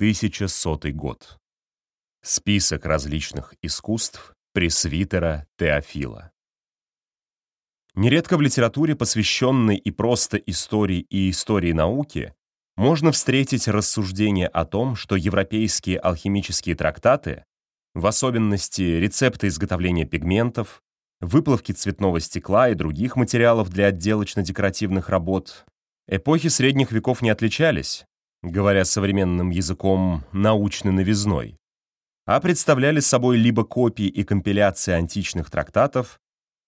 1100 год. Список различных искусств пресвитера Теофила. Нередко в литературе, посвященной и просто истории и истории науки, можно встретить рассуждение о том, что европейские алхимические трактаты, в особенности рецепты изготовления пигментов, выплавки цветного стекла и других материалов для отделочно-декоративных работ, эпохи средних веков не отличались, говоря современным языком научной новизной, а представляли собой либо копии и компиляции античных трактатов,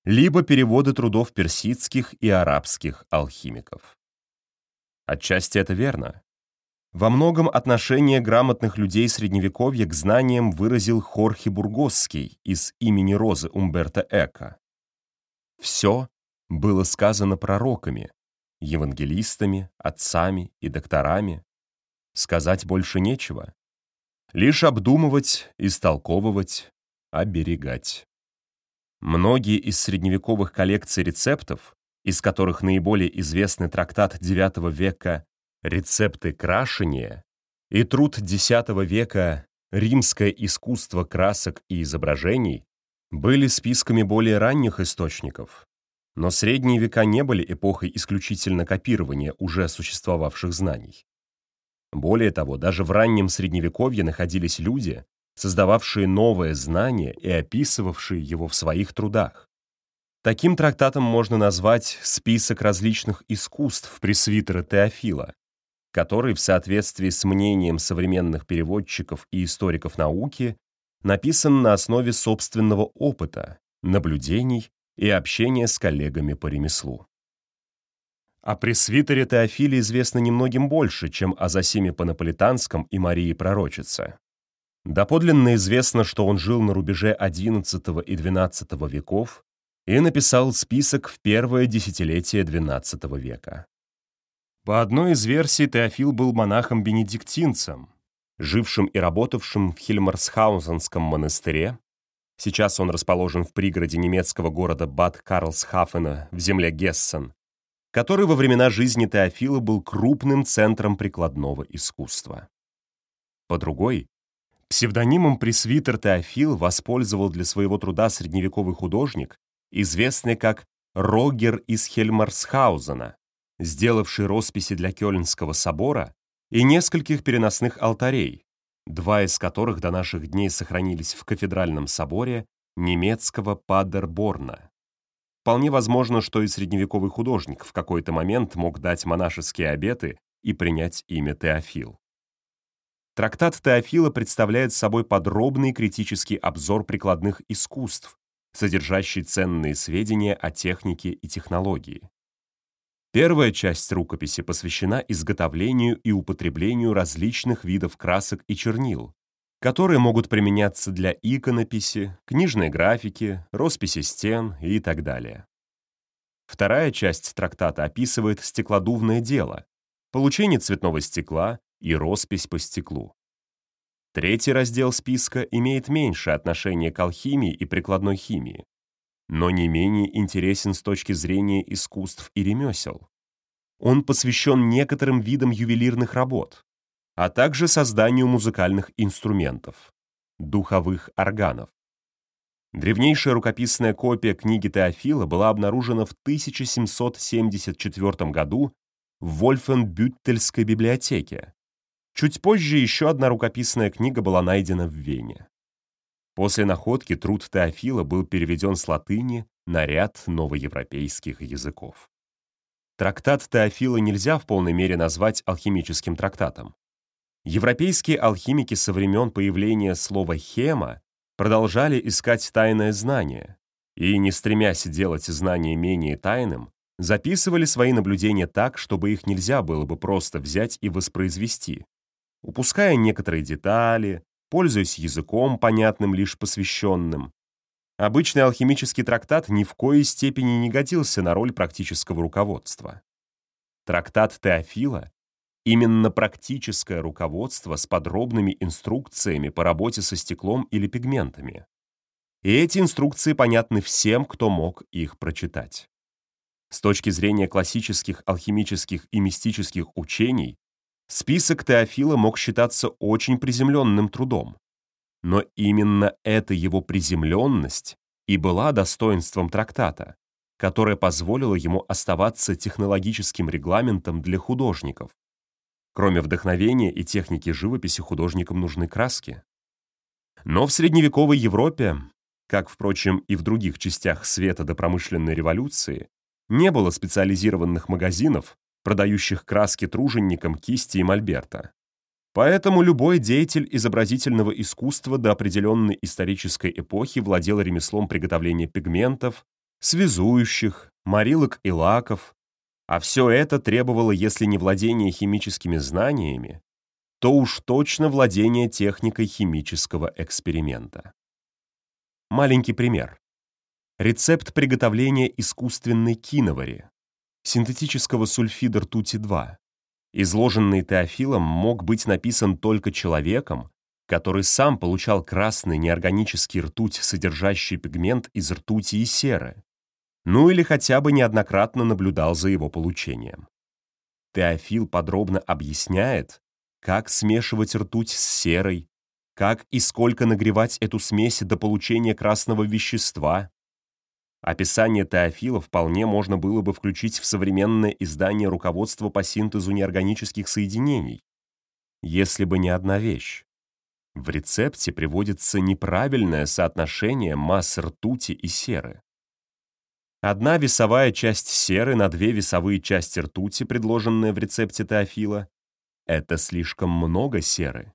либо переводы трудов персидских и арабских алхимиков. Отчасти это верно. Во многом отношение грамотных людей Средневековья к знаниям выразил Хорхе Бургосский из имени Розы Умберто Эко. Все было сказано пророками, евангелистами, отцами и докторами. Сказать больше нечего. Лишь обдумывать, истолковывать, оберегать. Многие из средневековых коллекций рецептов, из которых наиболее известный трактат IX века «Рецепты крашения» и труд X века «Римское искусство красок и изображений», были списками более ранних источников. Но средние века не были эпохой исключительно копирования уже существовавших знаний. Более того, даже в раннем Средневековье находились люди, создававшие новое знание и описывавшие его в своих трудах. Таким трактатом можно назвать список различных искусств пресвитера Теофила, который в соответствии с мнением современных переводчиков и историков науки написан на основе собственного опыта, наблюдений и общения с коллегами по ремеслу. О пресвитере Теофиле известно немногим больше, чем о Зосиме Панаполитанском и Марии Пророчице. Доподлинно известно, что он жил на рубеже XI и XII веков и написал список в первое десятилетие XII века. По одной из версий, Теофил был монахом-бенедиктинцем, жившим и работавшим в Хильмарсхаузенском монастыре. Сейчас он расположен в пригороде немецкого города Бад Карлсхафена в земле Гессен, который во времена жизни Теофила был крупным центром прикладного искусства. По другой, псевдонимом пресвитер Теофил воспользовал для своего труда средневековый художник, известный как Рогер из Хельмарсхаузена, сделавший росписи для Кёльнского собора и нескольких переносных алтарей, два из которых до наших дней сохранились в кафедральном соборе немецкого Падерборна. Вполне возможно, что и средневековый художник в какой-то момент мог дать монашеские обеты и принять имя Теофил. Трактат Теофила представляет собой подробный критический обзор прикладных искусств, содержащий ценные сведения о технике и технологии. Первая часть рукописи посвящена изготовлению и употреблению различных видов красок и чернил, которые могут применяться для иконописи, книжной графики, росписи стен и так далее. Вторая часть трактата описывает стеклодувное дело, получение цветного стекла и роспись по стеклу. Третий раздел списка имеет меньшее отношение к алхимии и прикладной химии, но не менее интересен с точки зрения искусств и ремесел. Он посвящен некоторым видам ювелирных работ, а также созданию музыкальных инструментов, духовых органов. Древнейшая рукописная копия книги Теофила была обнаружена в 1774 году в Вольфенбюттельской библиотеке. Чуть позже еще одна рукописная книга была найдена в Вене. После находки труд Теофила был переведен с латыни на ряд новоевропейских языков. Трактат Теофила нельзя в полной мере назвать алхимическим трактатом. Европейские алхимики со времен появления слова «хема» продолжали искать тайное знание и, не стремясь делать знание менее тайным, записывали свои наблюдения так, чтобы их нельзя было бы просто взять и воспроизвести, упуская некоторые детали, пользуясь языком, понятным лишь посвященным. Обычный алхимический трактат ни в коей степени не годился на роль практического руководства. Трактат Теофила Именно практическое руководство с подробными инструкциями по работе со стеклом или пигментами. И эти инструкции понятны всем, кто мог их прочитать. С точки зрения классических алхимических и мистических учений, Список Теофила мог считаться очень приземленным трудом. Но именно эта его приземленность и была достоинством трактата, которое позволило ему оставаться технологическим регламентом для художников. Кроме вдохновения и техники живописи художникам нужны краски. Но в средневековой Европе, как, впрочем, и в других частях света до промышленной революции, не было специализированных магазинов, продающих краски труженикам кисти и мольберта. Поэтому любой деятель изобразительного искусства до определенной исторической эпохи владел ремеслом приготовления пигментов, связующих, морилок и лаков, а все это требовало, если не владения химическими знаниями, то уж точно владение техникой химического эксперимента. Маленький пример. Рецепт приготовления искусственной киновари, синтетического сульфида ртути-2, изложенный Теофилом, мог быть написан только человеком, который сам получал красный неорганический ртуть, содержащий пигмент из ртути и серы, ну или хотя бы неоднократно наблюдал за его получением. Теофил подробно объясняет, как смешивать ртуть с серой, как и сколько нагревать эту смесь до получения красного вещества, Описание теофила вполне можно было бы включить в современное издание руководства по синтезу неорганических соединений, если бы не одна вещь. В рецепте приводится неправильное соотношение масс ртути и серы. Одна весовая часть серы на две весовые части ртути, предложенная в рецепте теофила, это слишком много серы.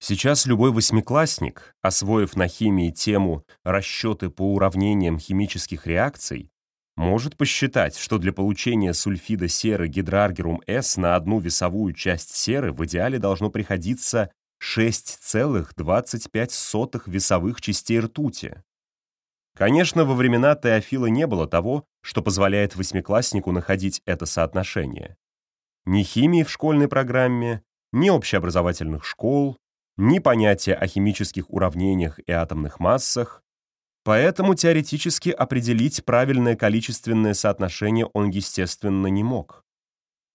Сейчас любой восьмиклассник, освоив на химии тему «Расчеты по уравнениям химических реакций», может посчитать, что для получения сульфида серы гидраргерум С на одну весовую часть серы в идеале должно приходиться 6,25 весовых частей ртути. Конечно, во времена Теофила не было того, что позволяет восьмикласснику находить это соотношение. Ни химии в школьной программе, ни общеобразовательных школ, ни понятия о химических уравнениях и атомных массах, поэтому теоретически определить правильное количественное соотношение он, естественно, не мог.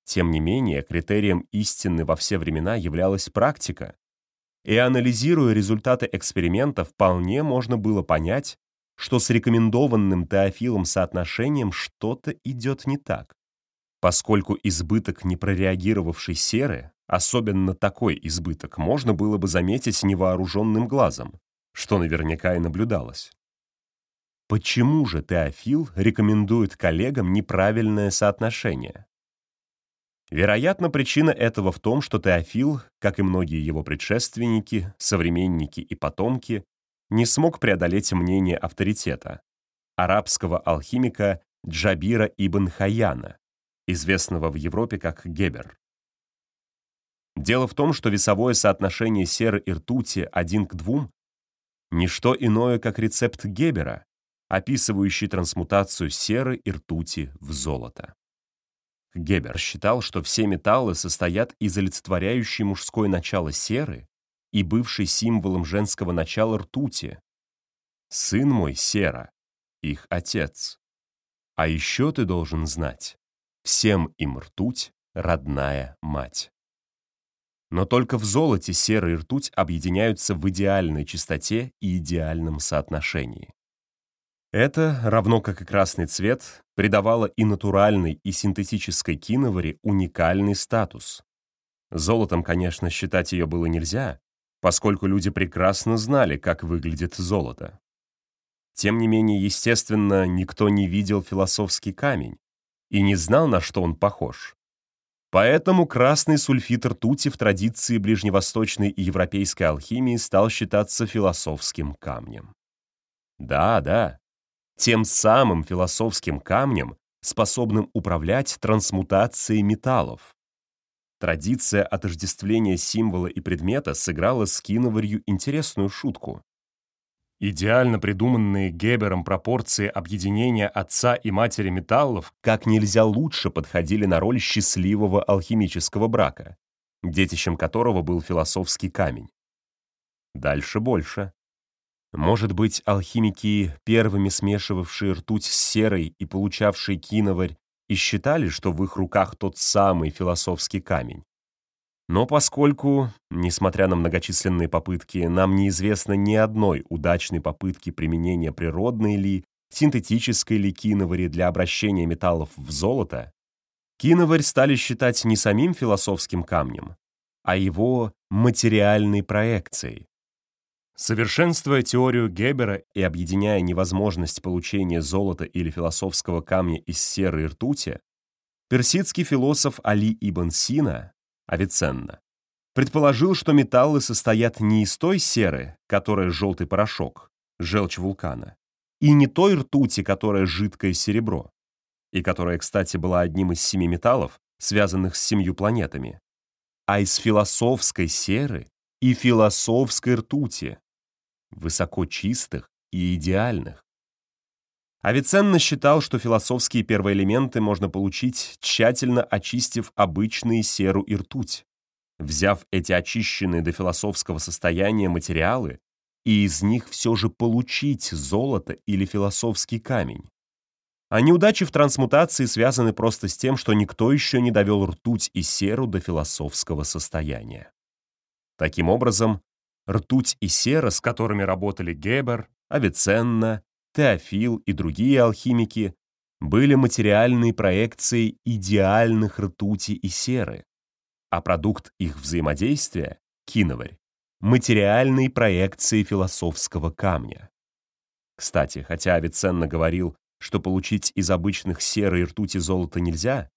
Тем не менее, критерием истины во все времена являлась практика, и анализируя результаты эксперимента, вполне можно было понять, что с рекомендованным Теофилом соотношением что-то идет не так, поскольку избыток непрореагировавшей серы Особенно такой избыток можно было бы заметить невооруженным глазом, что наверняка и наблюдалось. Почему же Теофил рекомендует коллегам неправильное соотношение? Вероятно, причина этого в том, что Теофил, как и многие его предшественники, современники и потомки, не смог преодолеть мнение авторитета, арабского алхимика Джабира ибн Хаяна, известного в Европе как Гебер. Дело в том, что весовое соотношение серы и ртути один к двум — ничто иное, как рецепт Гебера, описывающий трансмутацию серы и ртути в золото. Гебер считал, что все металлы состоят из олицетворяющей мужское начало серы и бывшей символом женского начала ртути. «Сын мой, сера, их отец. А еще ты должен знать, всем им ртуть — родная мать». Но только в золоте сера и ртуть объединяются в идеальной чистоте и идеальном соотношении. Это, равно как и красный цвет, придавало и натуральной, и синтетической киноваре уникальный статус. Золотом, конечно, считать ее было нельзя, поскольку люди прекрасно знали, как выглядит золото. Тем не менее, естественно, никто не видел философский камень и не знал, на что он похож. Поэтому красный сульфид ртути в традиции ближневосточной и европейской алхимии стал считаться философским камнем. Да, да, тем самым философским камнем, способным управлять трансмутацией металлов. Традиция отождествления символа и предмета сыграла с киноварью интересную шутку. Идеально придуманные Гебером пропорции объединения отца и матери металлов как нельзя лучше подходили на роль счастливого алхимического брака, детищем которого был философский камень. Дальше больше. Может быть, алхимики, первыми смешивавшие ртуть с серой и получавшие киноварь, и считали, что в их руках тот самый философский камень. Но поскольку, несмотря на многочисленные попытки, нам неизвестно ни одной удачной попытки применения природной ли, синтетической ли киновари для обращения металлов в золото, киноварь стали считать не самим философским камнем, а его материальной проекцией. Совершенствуя теорию Гебера и объединяя невозможность получения золота или философского камня из серы и ртути, персидский философ Али ибн Сина Авиценна, предположил, что металлы состоят не из той серы, которая желтый порошок, желчь вулкана, и не той ртути, которая жидкое серебро, и которая, кстати, была одним из семи металлов, связанных с семью планетами, а из философской серы и философской ртути, высоко чистых и идеальных. Авиценна считал, что философские первоэлементы можно получить, тщательно очистив обычные серу и ртуть, взяв эти очищенные до философского состояния материалы и из них все же получить золото или философский камень. А неудачи в трансмутации связаны просто с тем, что никто еще не довел ртуть и серу до философского состояния. Таким образом, ртуть и сера, с которыми работали Гебер, Авиценна Теофил и другие алхимики были материальной проекцией идеальных ртути и серы, а продукт их взаимодействия, киноварь, материальной проекцией философского камня. Кстати, хотя Авиценна говорил, что получить из обычных серы и ртути золото нельзя,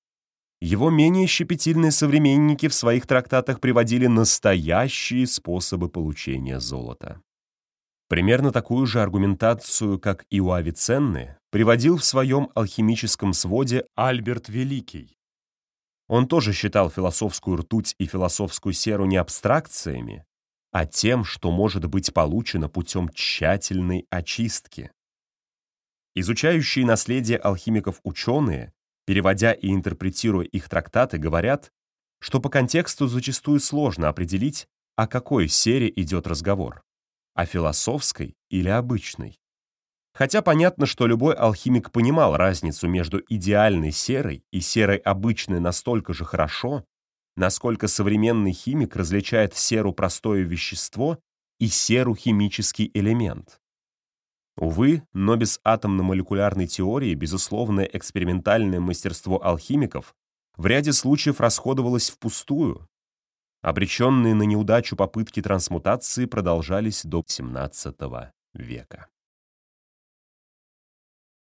его менее щепетильные современники в своих трактатах приводили настоящие способы получения золота. Примерно такую же аргументацию, как и у Авиценны, приводил в своем алхимическом своде Альберт Великий. Он тоже считал философскую ртуть и философскую серу не абстракциями, а тем, что может быть получено путем тщательной очистки. Изучающие наследие алхимиков ученые, переводя и интерпретируя их трактаты, говорят, что по контексту зачастую сложно определить, о какой сере идет разговор а философской или обычной. Хотя понятно, что любой алхимик понимал разницу между идеальной серой и серой обычной настолько же хорошо, насколько современный химик различает серу простое вещество и серу химический элемент. Увы, но без атомно-молекулярной теории безусловное экспериментальное мастерство алхимиков в ряде случаев расходовалось впустую, Обреченные на неудачу попытки трансмутации продолжались до XVII века.